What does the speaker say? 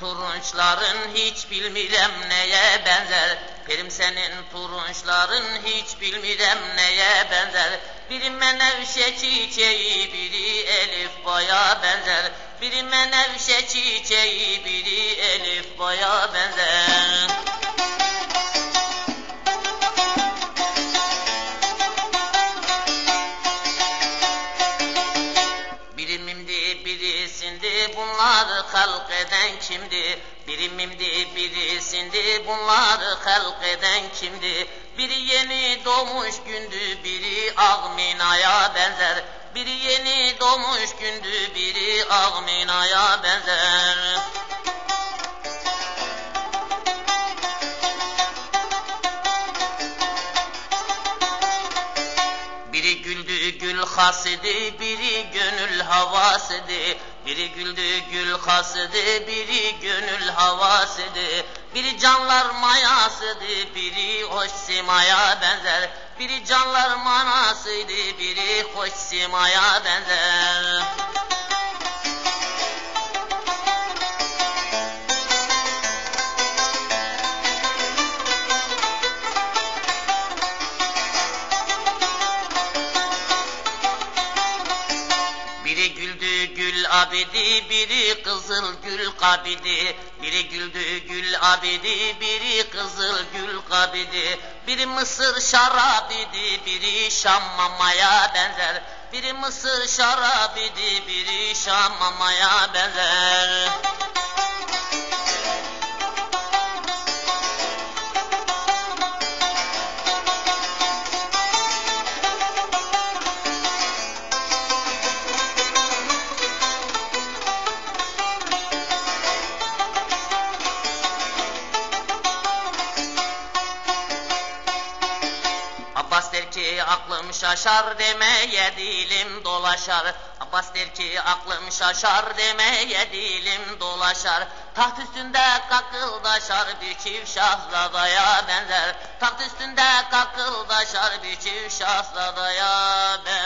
turunçların hiç bilmirem neye benzer. Perim senin turunçların hiç bilmirem neye benzer. Biri menevşe çiçeği, biri elif baya benzer. Biri menevşe çiçeği, biri elif baya benzer. Bunları halk eden kimdi? Birimimdi birisindi bunları halk eden kimdi? Biri yeni doğmuş gündü biri Agmina'ya benzer. Biri yeni doğmuş gündü biri Agmina'ya benzer. Biri güldü gül hasidi, biri gönül havasidi. Biri güldü gül hasidi, biri gönül havasidi. Biri canlar mayasıydı, biri hoş simaya benzer. Biri canlar manasıydı, biri hoş simaya benzer. Abidi, biri kızıl gül kabidi. Biri güldü gül abidi, biri kızıl gül kabidi. Biri mısır şarabidi, biri şam mamaya benzer. Biri mısır şarabidi, biri şam mamaya benzer. Ki aklım şaşar demeye dilim dolaşar. Abbas der ki aklım şaşar demeye dilim dolaşar. Taht üstünde kakıldaşar bir çift şahzadaya benzer. Taht üstünde kakıldaşar bir çift şahzadaya benzer.